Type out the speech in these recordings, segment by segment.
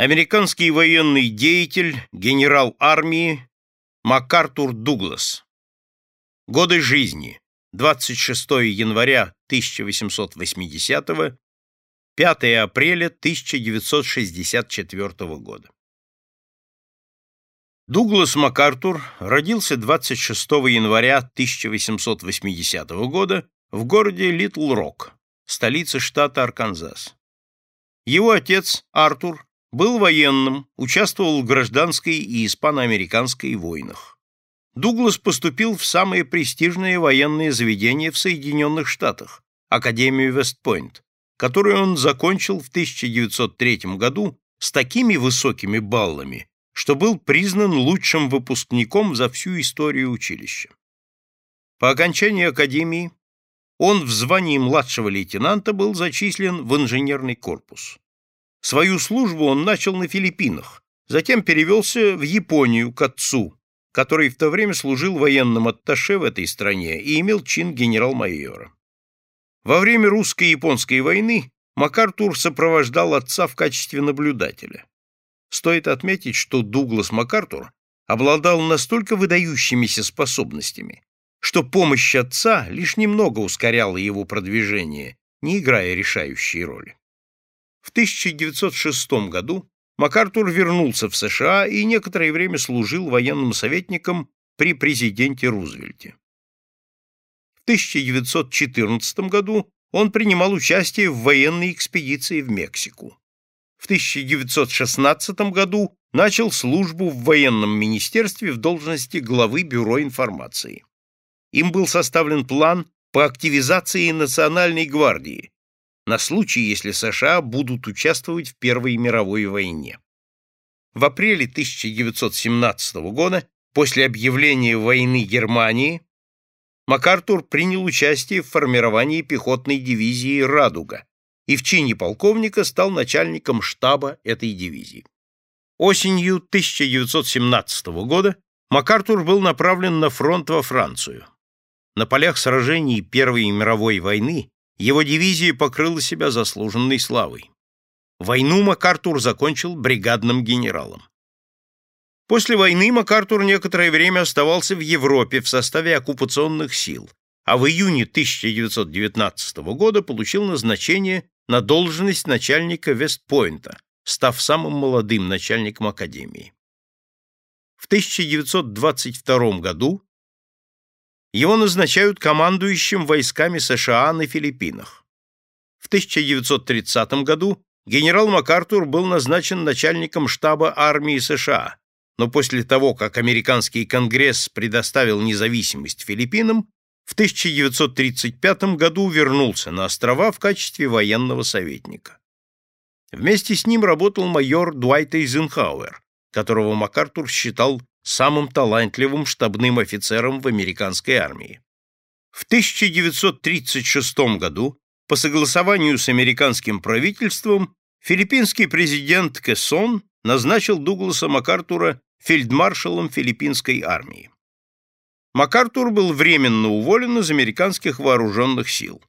Американский военный деятель, генерал армии МакАртур Дуглас. Годы жизни. 26 января 1880 5 апреля 1964 года. Дуглас МакАртур родился 26 января 1880 года в городе Литл-Рок, столице штата Арканзас. Его отец, Артур, был военным, участвовал в гражданской и испано-американской войнах. Дуглас поступил в самые престижные военные заведения в Соединенных Штатах, Академию Вестпойнт, которую он закончил в 1903 году с такими высокими баллами, что был признан лучшим выпускником за всю историю училища. По окончании академии он в звании младшего лейтенанта был зачислен в инженерный корпус. Свою службу он начал на Филиппинах, затем перевелся в Японию к отцу, который в то время служил военным атташе в этой стране и имел чин генерал-майора. Во время русско-японской войны МакАртур сопровождал отца в качестве наблюдателя. Стоит отметить, что Дуглас МакАртур обладал настолько выдающимися способностями, что помощь отца лишь немного ускоряла его продвижение, не играя решающей роли. В 1906 году МакАртур вернулся в США и некоторое время служил военным советником при президенте Рузвельте. В 1914 году он принимал участие в военной экспедиции в Мексику. В 1916 году начал службу в военном министерстве в должности главы Бюро информации. Им был составлен план по активизации Национальной гвардии, на случай, если США будут участвовать в Первой мировой войне. В апреле 1917 года, после объявления войны Германии, МакАртур принял участие в формировании пехотной дивизии «Радуга» и в чине полковника стал начальником штаба этой дивизии. Осенью 1917 года МакАртур был направлен на фронт во Францию. На полях сражений Первой мировой войны его дивизия покрыла себя заслуженной славой. Войну МакАртур закончил бригадным генералом. После войны МакАртур некоторое время оставался в Европе в составе оккупационных сил, а в июне 1919 года получил назначение на должность начальника Вестпойнта, став самым молодым начальником академии. В 1922 году его назначают командующим войсками США на Филиппинах. В 1930 году генерал МакАртур был назначен начальником штаба армии США, но после того, как американский конгресс предоставил независимость Филиппинам, в 1935 году вернулся на острова в качестве военного советника. Вместе с ним работал майор Дуайт Эйзенхауэр, которого МакАртур считал самым талантливым штабным офицером в американской армии. В 1936 году, по согласованию с американским правительством, филиппинский президент Кессон назначил Дугласа МакАртура фельдмаршалом филиппинской армии. МакАртур был временно уволен из американских вооруженных сил.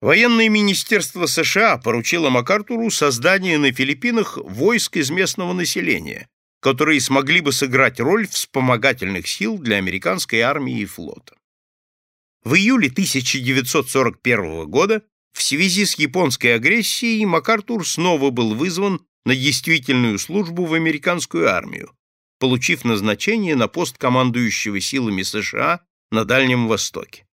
Военное министерство США поручило МакАртуру создание на Филиппинах войск из местного населения, которые смогли бы сыграть роль вспомогательных сил для американской армии и флота. В июле 1941 года в связи с японской агрессией МакАртур снова был вызван на действительную службу в американскую армию, получив назначение на пост командующего силами США на Дальнем Востоке.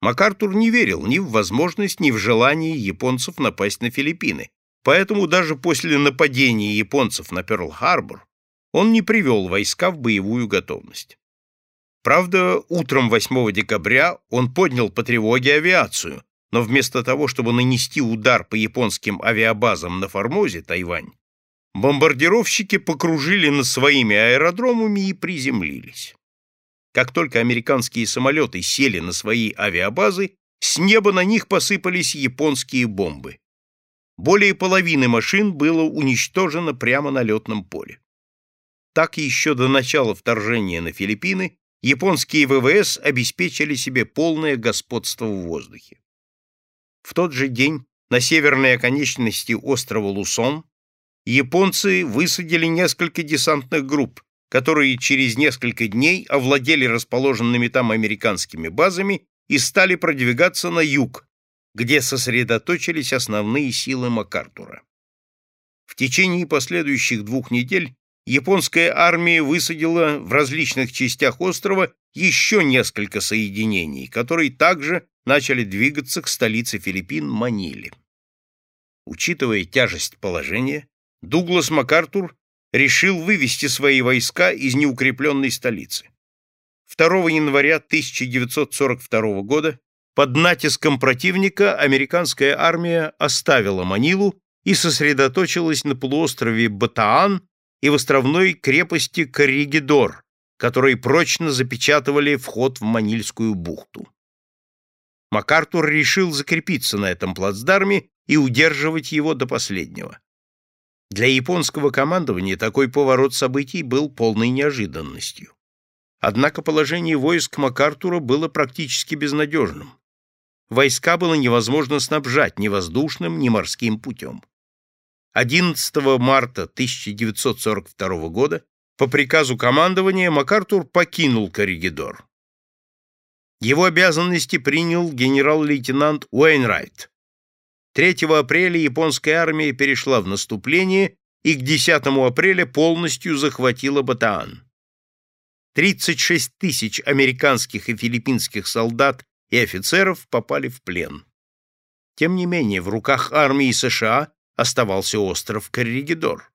МакАртур не верил ни в возможность, ни в желание японцев напасть на Филиппины, Поэтому даже после нападения японцев на Перл-Харбор он не привел войска в боевую готовность. Правда, утром 8 декабря он поднял по тревоге авиацию, но вместо того, чтобы нанести удар по японским авиабазам на Формозе, Тайвань, бомбардировщики покружили над своими аэродромами и приземлились. Как только американские самолеты сели на свои авиабазы, с неба на них посыпались японские бомбы. Более половины машин было уничтожено прямо на летном поле. Так еще до начала вторжения на Филиппины японские ВВС обеспечили себе полное господство в воздухе. В тот же день на северной оконечности острова Лусон японцы высадили несколько десантных групп, которые через несколько дней овладели расположенными там американскими базами и стали продвигаться на юг, где сосредоточились основные силы МакАртура. В течение последующих двух недель японская армия высадила в различных частях острова еще несколько соединений, которые также начали двигаться к столице Филиппин Маниле. Учитывая тяжесть положения, Дуглас МакАртур решил вывести свои войска из неукрепленной столицы. 2 января 1942 года под натиском противника американская армия оставила Манилу и сосредоточилась на полуострове Батаан и в островной крепости Корригидор, которые прочно запечатывали вход в Манильскую бухту. МакАртур решил закрепиться на этом плацдарме и удерживать его до последнего. Для японского командования такой поворот событий был полной неожиданностью. Однако положение войск МакАртура было практически безнадежным. Войска было невозможно снабжать ни воздушным, ни морским путем. 11 марта 1942 года по приказу командования МакАртур покинул Корригидор. Его обязанности принял генерал-лейтенант Уэйнрайт. 3 апреля японская армия перешла в наступление и к 10 апреля полностью захватила Батаан. 36 тысяч американских и филиппинских солдат и офицеров попали в плен. Тем не менее, в руках армии США оставался остров Корригидор.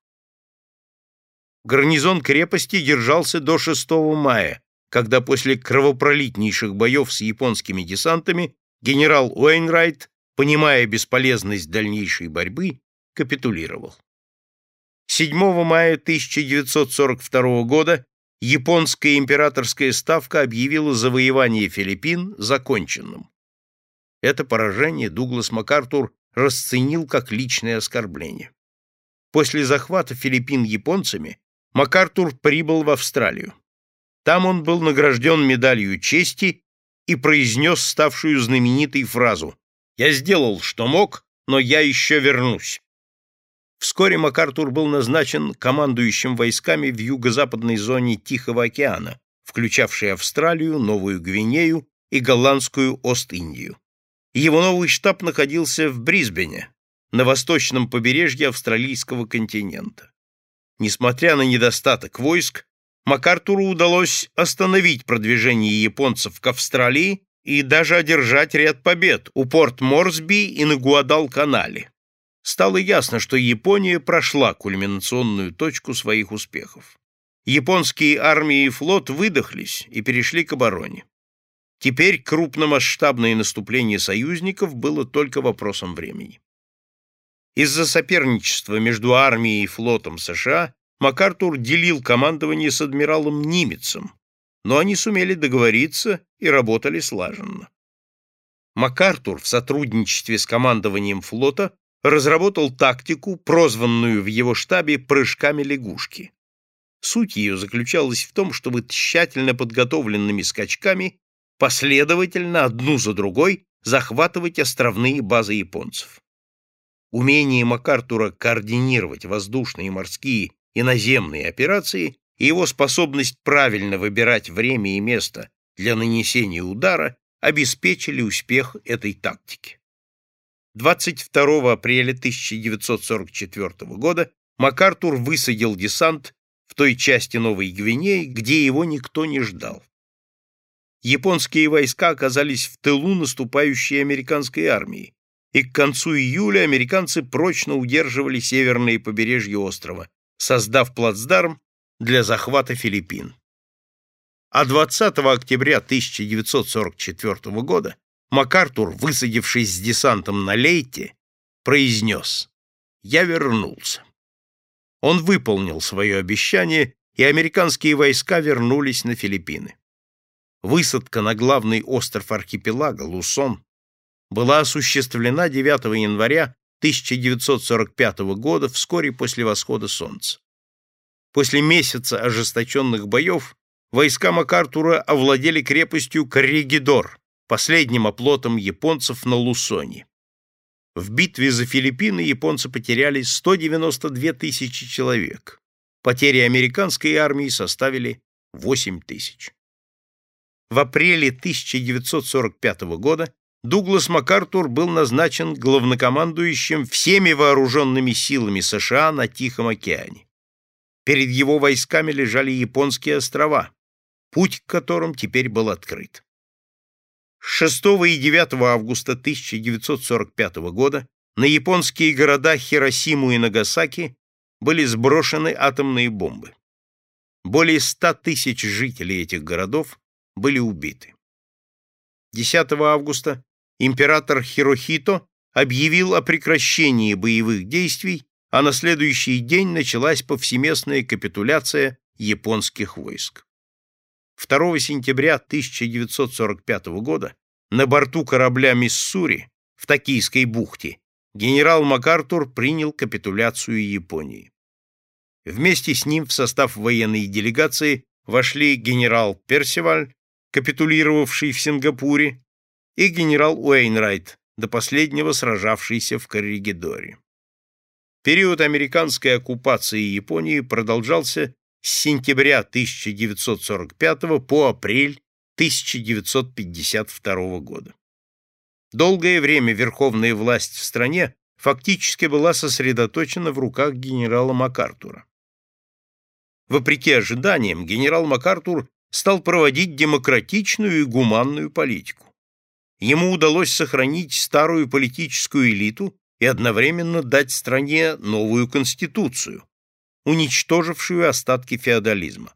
Гарнизон крепости держался до 6 мая, когда после кровопролитнейших боев с японскими десантами генерал Уэйнрайт, понимая бесполезность дальнейшей борьбы, капитулировал. 7 мая 1942 года японская императорская ставка объявила завоевание Филиппин законченным. Это поражение Дуглас МакАртур расценил как личное оскорбление. После захвата Филиппин японцами МакАртур прибыл в Австралию. Там он был награжден медалью чести и произнес ставшую знаменитой фразу «Я сделал, что мог, но я еще вернусь». Вскоре МакАртур был назначен командующим войсками в юго-западной зоне Тихого океана, включавшей Австралию, Новую Гвинею и голландскую Ост-Индию. Его новый штаб находился в Брисбене, на восточном побережье австралийского континента. Несмотря на недостаток войск, МакАртуру удалось остановить продвижение японцев к Австралии и даже одержать ряд побед у порт Морсби и на Гуадал-канале. Стало ясно, что Япония прошла кульминационную точку своих успехов. Японские армии и флот выдохлись и перешли к обороне. Теперь крупномасштабное наступление союзников было только вопросом времени. Из-за соперничества между армией и флотом США МакАртур делил командование с адмиралом Нимецем, но они сумели договориться и работали слаженно. МакАртур в сотрудничестве с командованием флота разработал тактику, прозванную в его штабе «прыжками лягушки». Суть ее заключалась в том, чтобы тщательно подготовленными скачками последовательно одну за другой захватывать островные базы японцев. Умение МакАртура координировать воздушные, морские и наземные операции и его способность правильно выбирать время и место для нанесения удара обеспечили успех этой тактики. 22 апреля 1944 года МакАртур высадил десант в той части Новой Гвинеи, где его никто не ждал. Японские войска оказались в тылу наступающей американской армии, и к концу июля американцы прочно удерживали северные побережья острова, создав плацдарм для захвата Филиппин. А 20 октября 1944 года МакАртур, высадившись с десантом на Лейте, произнес «Я вернулся». Он выполнил свое обещание, и американские войска вернулись на Филиппины. Высадка на главный остров архипелага Лусон была осуществлена 9 января 1945 года, вскоре после восхода солнца. После месяца ожесточенных боев войска МакАртура овладели крепостью Корригидор, последним оплотом японцев на Лусоне. В битве за Филиппины японцы потеряли 192 тысячи человек. Потери американской армии составили 8 тысяч. В апреле 1945 года Дуглас МакАртур был назначен главнокомандующим всеми вооруженными силами США на Тихом океане. Перед его войсками лежали японские острова, путь к которым теперь был открыт. 6 и 9 августа 1945 года на японские города Хиросиму и Нагасаки были сброшены атомные бомбы. Более 100 тысяч жителей этих городов были убиты. 10 августа император Хирохито объявил о прекращении боевых действий, а на следующий день началась повсеместная капитуляция японских войск. 2 сентября 1945 года на борту корабля «Миссури» в Токийской бухте генерал МакАртур принял капитуляцию Японии. Вместе с ним в состав военной делегации вошли генерал Персиваль, капитулировавший в Сингапуре, и генерал Уэйнрайт, до последнего сражавшийся в Корригидоре. Период американской оккупации Японии продолжался с сентября 1945 по апрель 1952 года. Долгое время верховная власть в стране фактически была сосредоточена в руках генерала МакАртура. Вопреки ожиданиям, генерал МакАртур стал проводить демократичную и гуманную политику ему удалось сохранить старую политическую элиту и одновременно дать стране новую конституцию, уничтожившую остатки феодализма.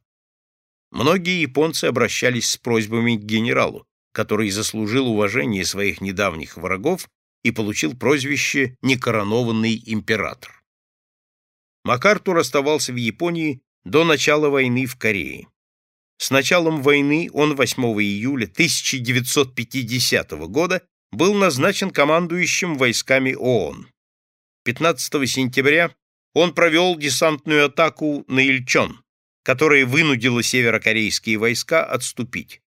Многие японцы обращались с просьбами к генералу, который заслужил уважение своих недавних врагов и получил прозвище «некоронованный император». МакАртур оставался в Японии до начала войны в Корее. С началом войны он 8 июля 1950 года был назначен командующим войсками ООН. 15 сентября он провел десантную атаку на Ильчон, которая вынудила северокорейские войска отступить.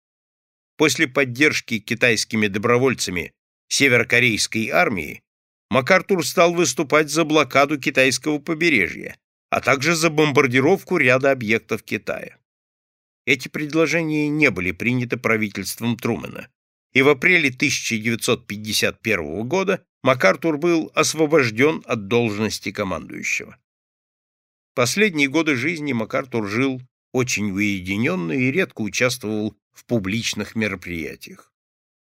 После поддержки китайскими добровольцами северокорейской армии МакАртур стал выступать за блокаду китайского побережья, а также за бомбардировку ряда объектов Китая. Эти предложения не были приняты правительством Трумэна, и в апреле 1951 года МакАртур был освобожден от должности командующего. Последние годы жизни МакАртур жил очень уединенно и редко участвовал в публичных мероприятиях.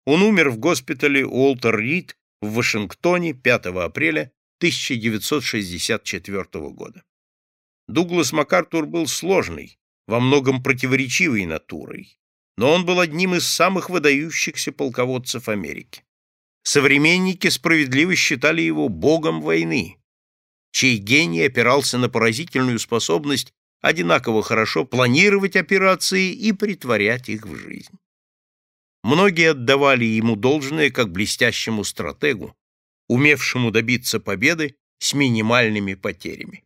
Он умер в госпитале Уолтер Рид в Вашингтоне 5 апреля 1964 года. Дуглас МакАртур был сложный, во многом противоречивой натурой, но он был одним из самых выдающихся полководцев Америки. Современники справедливо считали его богом войны, чей гений опирался на поразительную способность одинаково хорошо планировать операции и притворять их в жизнь. Многие отдавали ему должное как блестящему стратегу, умевшему добиться победы с минимальными потерями.